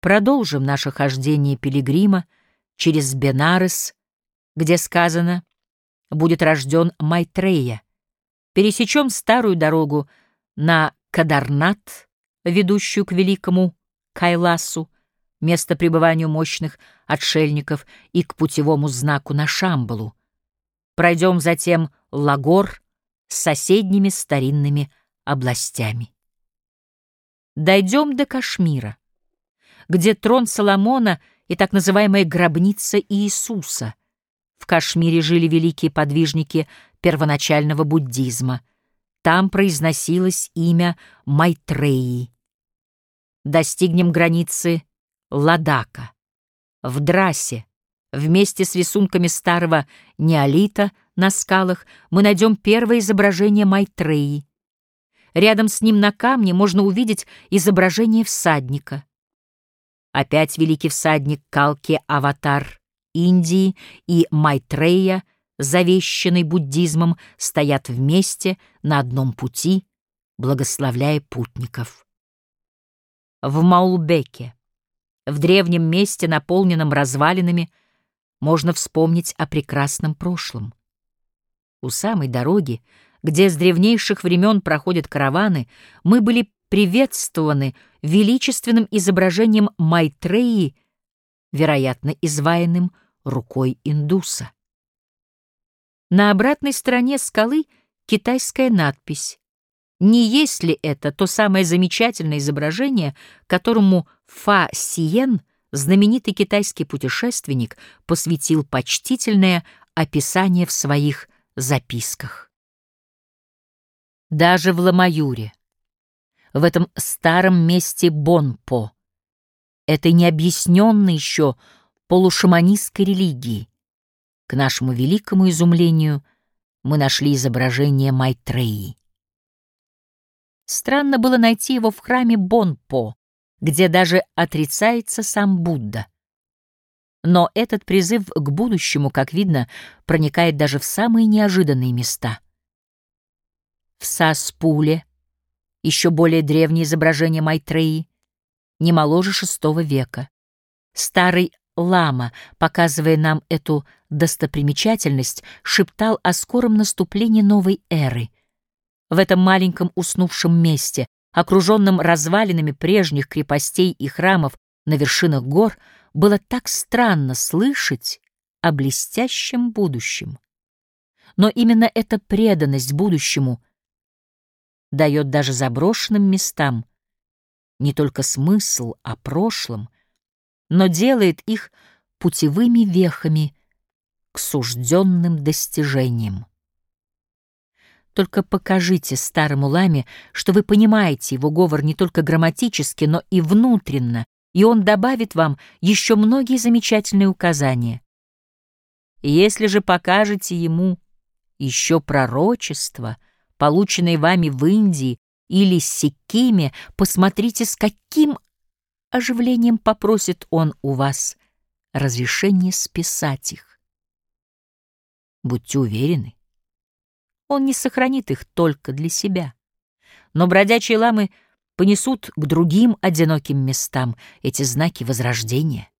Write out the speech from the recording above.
Продолжим наше хождение пилигрима через Бенарес, где сказано «будет рожден Майтрея». Пересечем старую дорогу на Кадарнат, ведущую к великому Кайласу, место пребывания мощных отшельников и к путевому знаку на Шамбалу. Пройдем затем Лагор с соседними старинными областями. Дойдем до Кашмира, где трон Соломона и так называемая гробница Иисуса. В Кашмире жили великие подвижники первоначального буддизма. Там произносилось имя Майтреи. Достигнем границы Ладака. В Драсе, вместе с рисунками старого неолита на скалах, мы найдем первое изображение Майтреи. Рядом с ним на камне можно увидеть изображение всадника. Опять великий всадник Калки Аватар Индии и Майтрея, завещанный буддизмом, стоят вместе на одном пути, благословляя путников. В Маулбеке в древнем месте, наполненном развалинами, можно вспомнить о прекрасном прошлом. У самой дороги, где с древнейших времен проходят караваны, мы были приветствованы величественным изображением Майтреи, вероятно, изваянным рукой индуса. На обратной стороне скалы китайская надпись не есть ли это то самое замечательное изображение, которому Фа Сиен, знаменитый китайский путешественник, посвятил почтительное описание в своих записках? Даже в Ламаюре, в этом старом месте Бонпо, этой необъясненной еще полушаманистской религии, к нашему великому изумлению мы нашли изображение Майтреи. Странно было найти его в храме Бонпо, где даже отрицается сам Будда. Но этот призыв к будущему, как видно, проникает даже в самые неожиданные места. В Саспуле, еще более древнее изображение Майтреи, не моложе VI века. Старый лама, показывая нам эту достопримечательность, шептал о скором наступлении новой эры — в этом маленьком уснувшем месте, окруженном развалинами прежних крепостей и храмов на вершинах гор, было так странно слышать о блестящем будущем. Но именно эта преданность будущему дает даже заброшенным местам не только смысл о прошлом, но делает их путевыми вехами к сужденным достижениям. Только покажите старому ламе, что вы понимаете его говор не только грамматически, но и внутренно, и он добавит вам еще многие замечательные указания. Если же покажете ему еще пророчество, полученное вами в Индии или Сикиме, посмотрите, с каким оживлением попросит он у вас разрешение списать их. Будьте уверены, он не сохранит их только для себя. Но бродячие ламы понесут к другим одиноким местам эти знаки возрождения.